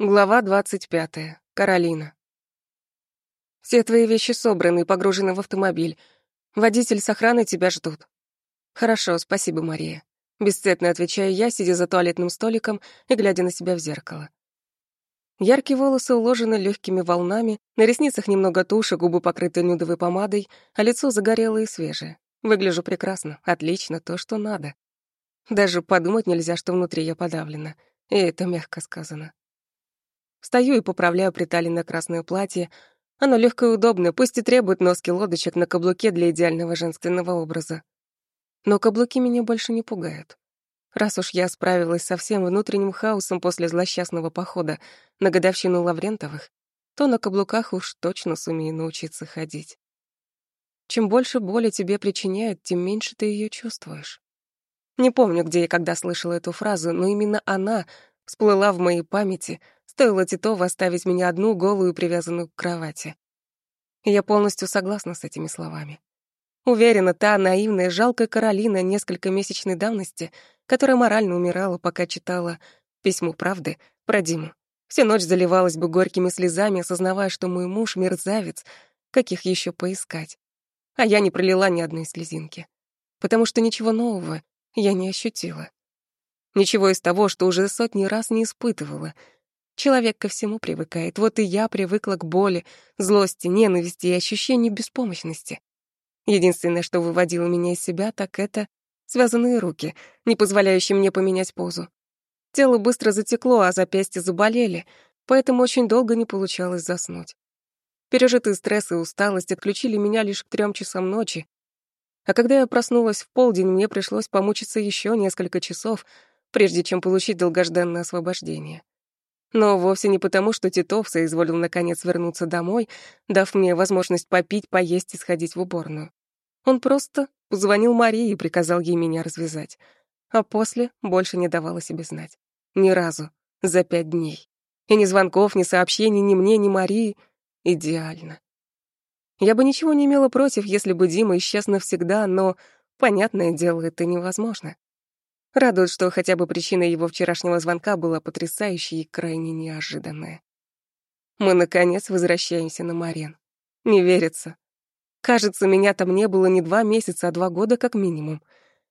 Глава 25. Каролина. Все твои вещи собраны и погружены в автомобиль. Водитель с охраной тебя ждут. Хорошо, спасибо, Мария. Бесцветно отвечаю я, сидя за туалетным столиком и глядя на себя в зеркало. Яркие волосы уложены легкими волнами, на ресницах немного туши, губы покрыты нюдовой помадой, а лицо загорелое и свежее. Выгляжу прекрасно, отлично, то, что надо. Даже подумать нельзя, что внутри я подавлена. И это мягко сказано. Встаю и поправляю приталенное красное платье. Оно легкое и удобное, пусть и требует носки лодочек на каблуке для идеального женственного образа. Но каблуки меня больше не пугают. Раз уж я справилась со всем внутренним хаосом после злосчастного похода на годовщину Лаврентовых, то на каблуках уж точно сумею научиться ходить. Чем больше боли тебе причиняют, тем меньше ты ее чувствуешь. Не помню, где и когда слышала эту фразу, но именно она всплыла в моей памяти, стоило Титова оставить меня одну голую привязанную к кровати. я полностью согласна с этими словами. Уверена, та наивная, жалкая Каролина несколько месячной давности, которая морально умирала, пока читала письмо правды про Диму, всю ночь заливалась бы горькими слезами, осознавая, что мой муж — мерзавец, каких еще поискать. А я не пролила ни одной слезинки, потому что ничего нового я не ощутила. Ничего из того, что уже сотни раз не испытывала. Человек ко всему привыкает. Вот и я привыкла к боли, злости, ненависти и ощущению беспомощности. Единственное, что выводило меня из себя, так это связанные руки, не позволяющие мне поменять позу. Тело быстро затекло, а запястья заболели, поэтому очень долго не получалось заснуть. Пережитый стресс и усталость отключили меня лишь к трем часам ночи, а когда я проснулась в полдень, мне пришлось помучиться еще несколько часов, прежде чем получить долгожданное освобождение. Но вовсе не потому, что Титов соизволил наконец вернуться домой, дав мне возможность попить, поесть и сходить в уборную. Он просто позвонил Марии и приказал ей меня развязать. А после больше не давал о себе знать. Ни разу. За пять дней. И ни звонков, ни сообщений ни мне, ни Марии. Идеально. Я бы ничего не имела против, если бы Дима исчез навсегда, но, понятное дело, это невозможно. Радует, что хотя бы причина его вчерашнего звонка была потрясающей и крайне неожиданная. Мы, наконец, возвращаемся на Марен. Не верится. Кажется, меня там не было не два месяца, а два года как минимум.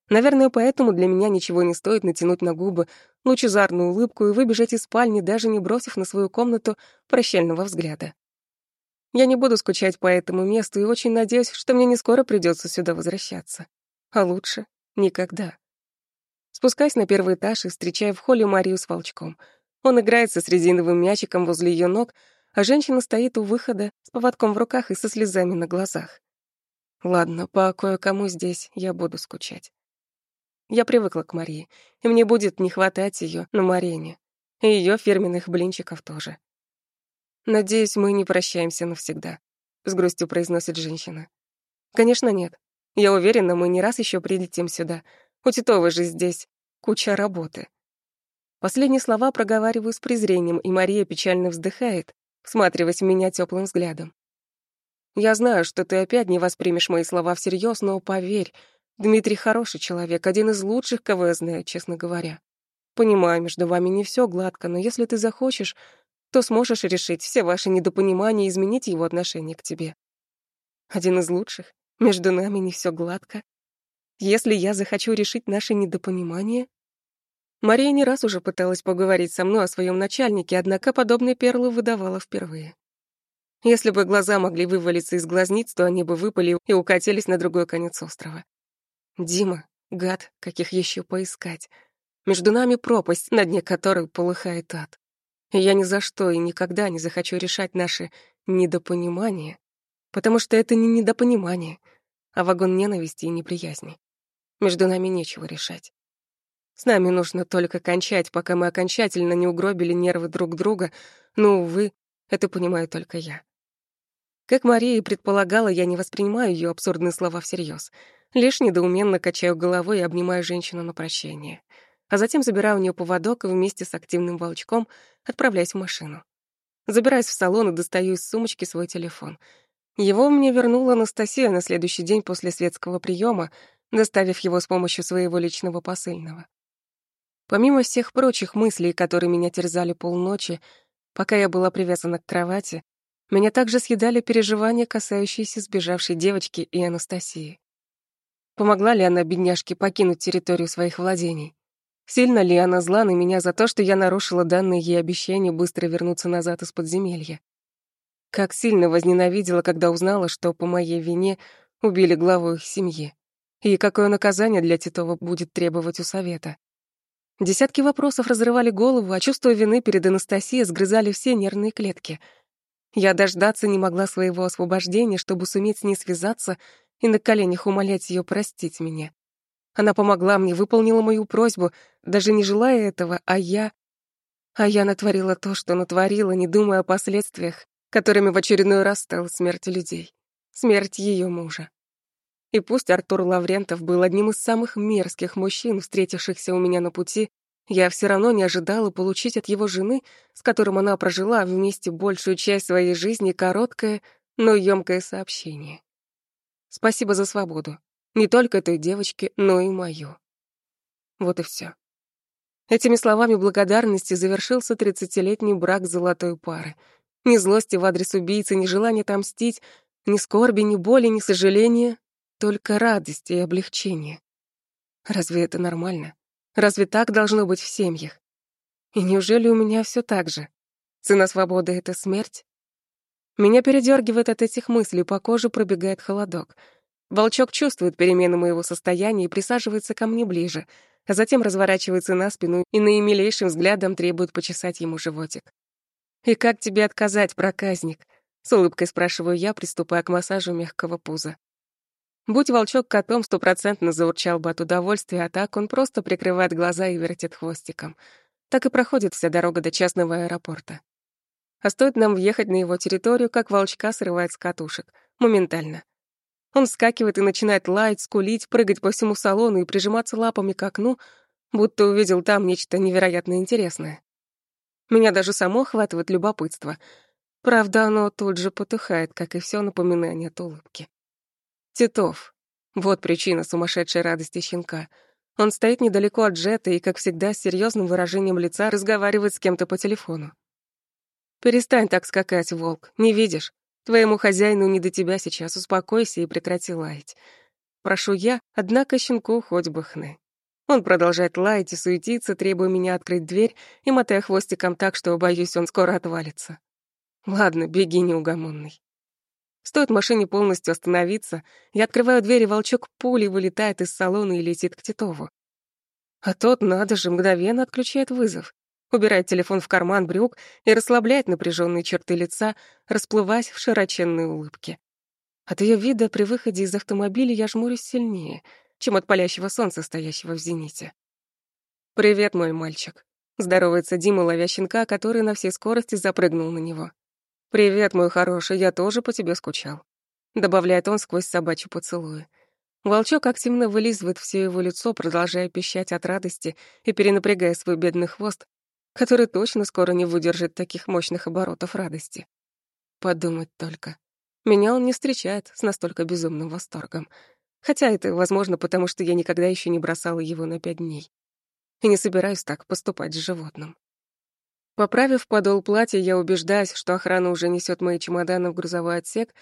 Наверное, поэтому для меня ничего не стоит натянуть на губы лучезарную улыбку и выбежать из спальни, даже не бросив на свою комнату прощального взгляда. Я не буду скучать по этому месту и очень надеюсь, что мне не скоро придется сюда возвращаться. А лучше — никогда. Спускаясь на первый этаж и встречая в холле Марию с волчком. Он играется с резиновым мячиком возле ее ног, а женщина стоит у выхода с поводком в руках и со слезами на глазах. Ладно, по кое-кому здесь я буду скучать. Я привыкла к Марии, и мне будет не хватать ее на Марене. И ее фирменных блинчиков тоже. «Надеюсь, мы не прощаемся навсегда», — с грустью произносит женщина. «Конечно, нет. Я уверена, мы не раз еще прилетим сюда. У Титовой же здесь куча работы». Последние слова проговариваю с презрением, и Мария печально вздыхает, всматриваясь в меня теплым взглядом. «Я знаю, что ты опять не воспримешь мои слова всерьез, но поверь, Дмитрий хороший человек, один из лучших, кого я знаю, честно говоря. Понимаю, между вами не все гладко, но если ты захочешь, то сможешь решить все ваши недопонимания и изменить его отношение к тебе. Один из лучших. Между нами не все гладко. Если я захочу решить наши недопонимания... Мария не раз уже пыталась поговорить со мной о своем начальнике, однако подобные перлы выдавала впервые. Если бы глаза могли вывалиться из глазниц, то они бы выпали и укатились на другой конец острова. Дима, гад, каких еще поискать. Между нами пропасть, на дне которой полыхает ад. Я ни за что и никогда не захочу решать наши недопонимания, потому что это не недопонимание, а вагон ненависти и неприязни. Между нами нечего решать. С нами нужно только кончать, пока мы окончательно не угробили нервы друг друга, но, увы, это понимаю только я. Как Мария предполагала, я не воспринимаю ее абсурдные слова всерьез. Лишь недоуменно качаю головой и обнимаю женщину на прощение а затем забираю у нее поводок и вместе с активным волчком отправляюсь в машину. Забираюсь в салон и достаю из сумочки свой телефон. Его мне вернула Анастасия на следующий день после светского приема, доставив его с помощью своего личного посыльного. Помимо всех прочих мыслей, которые меня терзали полночи, Пока я была привязана к кровати, меня также съедали переживания, касающиеся сбежавшей девочки и Анастасии. Помогла ли она бедняжке покинуть территорию своих владений? Сильно ли она зла на меня за то, что я нарушила данное ей обещание быстро вернуться назад из подземелья? Как сильно возненавидела, когда узнала, что по моей вине убили главу их семьи. И какое наказание для Титова будет требовать у совета? Десятки вопросов разрывали голову, а чувство вины перед Анастасией сгрызали все нервные клетки. Я дождаться не могла своего освобождения, чтобы суметь с ней связаться и на коленях умолять ее простить меня. Она помогла мне, выполнила мою просьбу, даже не желая этого, а я... А я натворила то, что натворила, не думая о последствиях, которыми в очередной раз стала смерть людей. Смерть ее мужа. И пусть Артур Лаврентов был одним из самых мерзких мужчин, встретившихся у меня на пути, я все равно не ожидала получить от его жены, с которым она прожила вместе большую часть своей жизни, короткое, но ёмкое сообщение. Спасибо за свободу. Не только той девочке, но и мою. Вот и все. Этими словами благодарности завершился тридцатилетний брак золотой пары. Ни злости в адрес убийцы, ни желания отомстить, ни скорби, ни боли, ни сожаления, только радость и облегчение. Разве это нормально? Разве так должно быть в семьях? И неужели у меня все так же? Цена свободы — это смерть? Меня передергивает от этих мыслей, по коже пробегает холодок. Волчок чувствует перемену моего состояния и присаживается ко мне ближе, а затем разворачивается на спину и наимилейшим взглядом требует почесать ему животик. «И как тебе отказать, проказник?» — с улыбкой спрашиваю я, приступая к массажу мягкого пуза. Будь волчок котом, стопроцентно заурчал бы от удовольствия, а так он просто прикрывает глаза и вертит хвостиком. Так и проходит вся дорога до частного аэропорта. А стоит нам въехать на его территорию, как волчка срывает с катушек. Моментально. Он вскакивает и начинает лаять, скулить, прыгать по всему салону и прижиматься лапами к окну, будто увидел там нечто невероятно интересное. Меня даже само охватывает любопытство. Правда, оно тут же потухает, как и все напоминание от улыбки. Титов. Вот причина сумасшедшей радости щенка. Он стоит недалеко от Джета и, как всегда, с серьезным выражением лица разговаривает с кем-то по телефону. «Перестань так скакать, волк, не видишь? Твоему хозяину не до тебя сейчас, успокойся и прекрати лаять. Прошу я, однако щенку хоть бы хны. Он продолжает лаять и суетиться, требуя меня открыть дверь и мотая хвостиком так, что, боюсь, он скоро отвалится. Ладно, беги, неугомонный. Стоит машине полностью остановиться, я открываю дверь, и волчок пулей вылетает из салона и летит к Титову. А тот, надо же, мгновенно отключает вызов, убирает телефон в карман брюк и расслабляет напряженные черты лица, расплываясь в широченной улыбке. От ее вида при выходе из автомобиля я жмурюсь сильнее, чем от палящего солнца, стоящего в зените. «Привет, мой мальчик», — здоровается Дима, ловя щенка, который на всей скорости запрыгнул на него. «Привет, мой хороший, я тоже по тебе скучал», — добавляет он сквозь собачью поцелуи. Волчок активно вылизывает все его лицо, продолжая пищать от радости и перенапрягая свой бедный хвост, который точно скоро не выдержит таких мощных оборотов радости. Подумать только. Меня он не встречает с настолько безумным восторгом. Хотя это, возможно, потому что я никогда еще не бросала его на пять дней. И не собираюсь так поступать с животным. Поправив подол платья, я убеждаюсь, что охрана уже несет мои чемоданы в грузовой отсек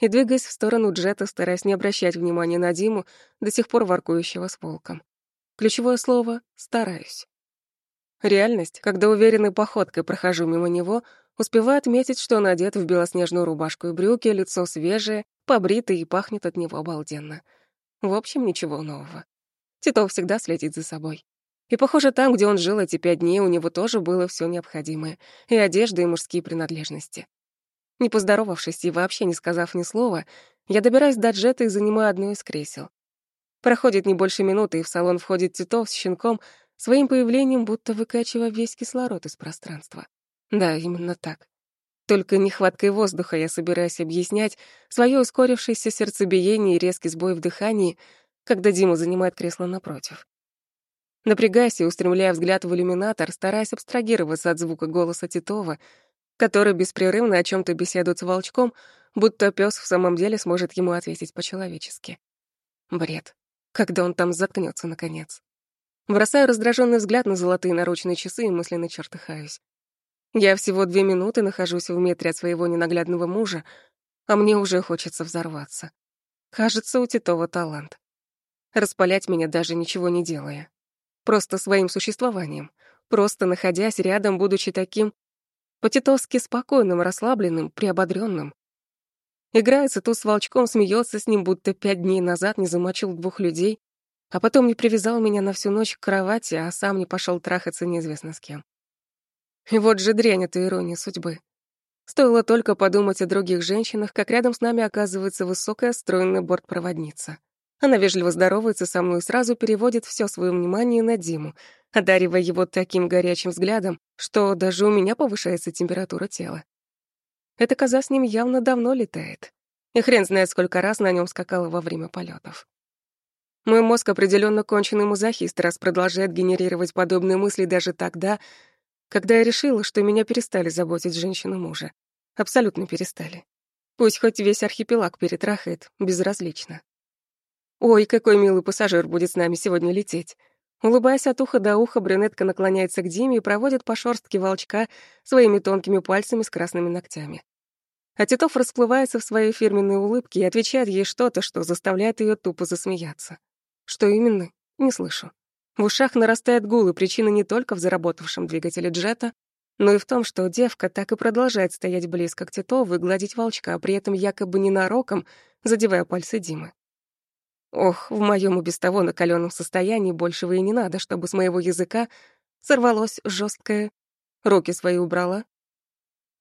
и двигаясь в сторону джета, стараясь не обращать внимания на Диму, до сих пор воркующего с волком. Ключевое слово «стараюсь». Реальность, когда уверенной походкой прохожу мимо него, успеваю отметить, что он одет в белоснежную рубашку и брюки, лицо свежее, побритое и пахнет от него обалденно. В общем, ничего нового. Титов всегда следит за собой. И, похоже, там, где он жил эти пять дней, у него тоже было все необходимое. И одежда, и мужские принадлежности. Не поздоровавшись и вообще не сказав ни слова, я добираюсь до джета и занимаю одно из кресел. Проходит не больше минуты, и в салон входит Титов с щенком, своим появлением будто выкачивая весь кислород из пространства. Да, именно так. Только нехваткой воздуха я собираюсь объяснять свое ускорившееся сердцебиение и резкий сбой в дыхании, когда Дима занимает кресло напротив. Напрягаясь и устремляя взгляд в иллюминатор, стараясь абстрагироваться от звука голоса Титова, который беспрерывно о чем то беседует с волчком, будто пес в самом деле сможет ему ответить по-человечески. Бред. Когда он там заткнется наконец. Бросаю раздраженный взгляд на золотые наручные часы и мысленно чертыхаюсь. Я всего две минуты нахожусь в метре от своего ненаглядного мужа, а мне уже хочется взорваться. Кажется, у Титова талант. Распалять меня даже ничего не делая. Просто своим существованием. Просто находясь рядом, будучи таким по-титовски спокойным, расслабленным, приободрённым. Играется тут с волчком, смеется с ним, будто пять дней назад не замочил двух людей, а потом не привязал меня на всю ночь к кровати, а сам не пошел трахаться неизвестно с кем. И вот же дрянь эта ирония судьбы. Стоило только подумать о других женщинах, как рядом с нами оказывается высокая, стройная бортпроводница. Она вежливо здоровается со мной и сразу переводит все свое внимание на Диму, одаривая его таким горячим взглядом, что даже у меня повышается температура тела. Эта коза с ним явно давно летает. И хрен знает, сколько раз на нем скакала во время полетов. Мой мозг определенно конченый музахист, раз продолжает генерировать подобные мысли даже тогда, когда я решила, что меня перестали заботить женщины мужа. Абсолютно перестали. Пусть хоть весь архипелаг перетрахает, безразлично. Ой, какой милый пассажир будет с нами сегодня лететь. Улыбаясь от уха до уха, брюнетка наклоняется к Диме и проводит по шорстке волчка своими тонкими пальцами с красными ногтями. А Титов расплывается в своей фирменной улыбке и отвечает ей что-то, что заставляет ее тупо засмеяться. Что именно? Не слышу. В ушах нарастает гул, и причина не только в заработавшем двигателе джета, но и в том, что девка так и продолжает стоять близко к Титову и гладить волчка, при этом якобы ненароком задевая пальцы Димы. Ох, в моем и без того накаленном состоянии большего и не надо, чтобы с моего языка сорвалось жесткое. Руки свои убрала.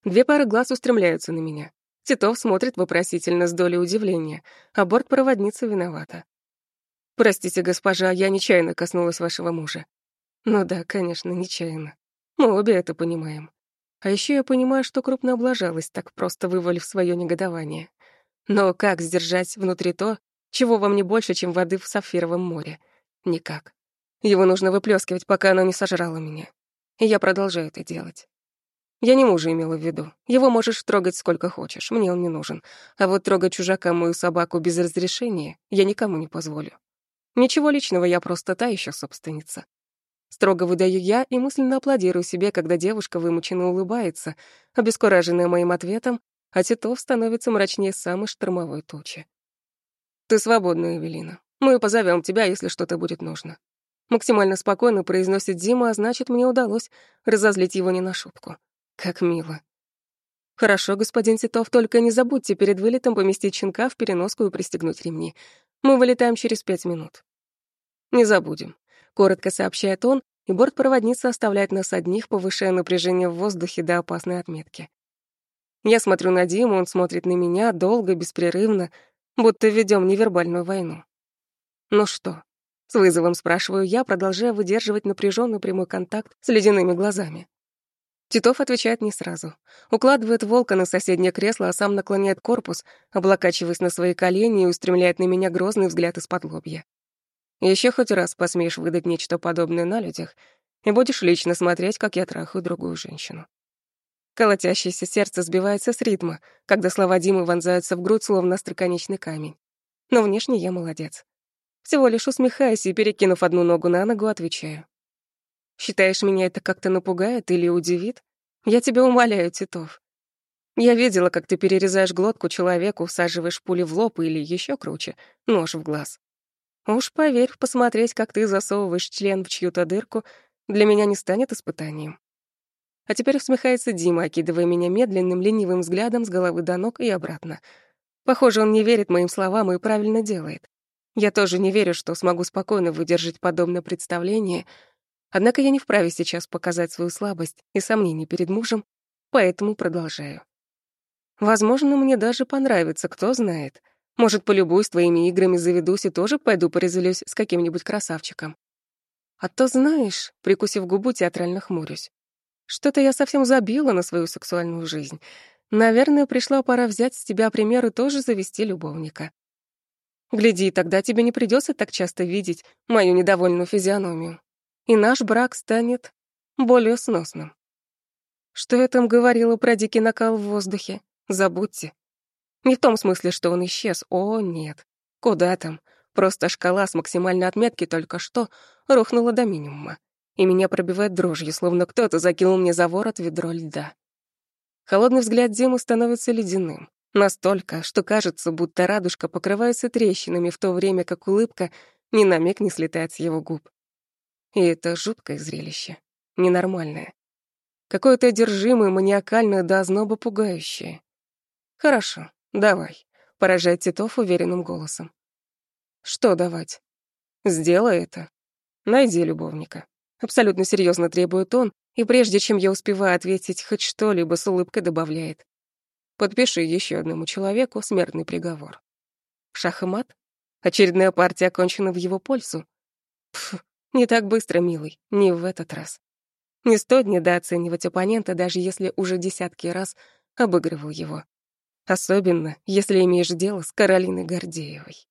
Две пары глаз устремляются на меня. Титов смотрит вопросительно с долей удивления, а бортпроводница виновата. «Простите, госпожа, я нечаянно коснулась вашего мужа». «Ну да, конечно, нечаянно. Мы обе это понимаем. А еще я понимаю, что крупно облажалась, так просто вывалив свое негодование. Но как сдержать внутри то, чего во мне больше, чем воды в сапфировом море? Никак. Его нужно выплескивать, пока оно не сожрало меня. И я продолжаю это делать. Я не мужа имела в виду. Его можешь трогать сколько хочешь, мне он не нужен. А вот трогать чужака мою собаку без разрешения я никому не позволю. Ничего личного, я просто та еще собственница. Строго выдаю я и мысленно аплодирую себе, когда девушка вымученно улыбается, обескураженная моим ответом, а Титов становится мрачнее самой штормовой тучи. «Ты свободна, Эвелина. Мы позовем тебя, если что-то будет нужно». Максимально спокойно произносит Дима, а значит, мне удалось разозлить его не на шутку. Как мило. Хорошо, господин Титов, только не забудьте перед вылетом поместить щенка в переноску и пристегнуть ремни. Мы вылетаем через пять минут. Не забудем, коротко сообщает он, и бортпроводница оставляет нас одних, повышая напряжение в воздухе до опасной отметки. Я смотрю на Диму, он смотрит на меня долго, беспрерывно, будто ведем невербальную войну. Ну что? С вызовом спрашиваю я, продолжая выдерживать напряженный прямой контакт с ледяными глазами. Титов отвечает не сразу. Укладывает волка на соседнее кресло, а сам наклоняет корпус, облокачиваясь на свои колени и устремляет на меня грозный взгляд из-под лобья. Еще хоть раз посмеешь выдать нечто подобное на людях, и будешь лично смотреть, как я трахаю другую женщину. Колотящееся сердце сбивается с ритма, когда слова Димы вонзаются в грудь, словно остроконечный камень. Но внешне я молодец. Всего лишь усмехаясь и, перекинув одну ногу на ногу, отвечаю. Считаешь, меня это как-то напугает или удивит? Я тебя умоляю, Титов. Я видела, как ты перерезаешь глотку человеку, всаживаешь пули в лоб или еще круче, нож в глаз. Уж поверь, посмотреть, как ты засовываешь член в чью-то дырку, для меня не станет испытанием. А теперь усмехается Дима, окидывая меня медленным, ленивым взглядом с головы до ног и обратно. Похоже, он не верит моим словам и правильно делает. Я тоже не верю, что смогу спокойно выдержать подобное представление — Однако я не вправе сейчас показать свою слабость и сомнения перед мужем, поэтому продолжаю. Возможно, мне даже понравится, кто знает. Может, полюбуюсь твоими играми, заведусь и тоже пойду порезвлюсь с каким-нибудь красавчиком. А то, знаешь, прикусив губу, театрально хмурюсь. Что-то я совсем забила на свою сексуальную жизнь. Наверное, пришла пора взять с тебя пример и тоже завести любовника. Гляди, тогда тебе не придется так часто видеть мою недовольную физиономию и наш брак станет более сносным. Что я там говорила про дикий накал в воздухе? Забудьте. Не в том смысле, что он исчез. О, нет. Куда там? Просто шкала с максимальной отметки только что рухнула до минимума. И меня пробивает дрожью, словно кто-то закинул мне за ворот ведро льда. Холодный взгляд Димы становится ледяным. Настолько, что кажется, будто радужка покрывается трещинами, в то время как улыбка ни на миг не слетает с его губ. И это жуткое зрелище. Ненормальное. Какое-то одержимое, маниакальное до озноба пугающее. «Хорошо, давай», — поражает Титов уверенным голосом. «Что давать?» «Сделай это. Найди любовника». Абсолютно серьезно требует он, и прежде чем я успеваю ответить хоть что-либо, с улыбкой добавляет. Подпиши еще одному человеку смертный приговор. Шах и мат? Очередная партия окончена в его пользу. Пф, не так быстро, милый, не в этот раз. Не стоит недооценивать оппонента, даже если уже десятки раз обыгрывал его. Особенно, если имеешь дело с Каролиной Гордеевой.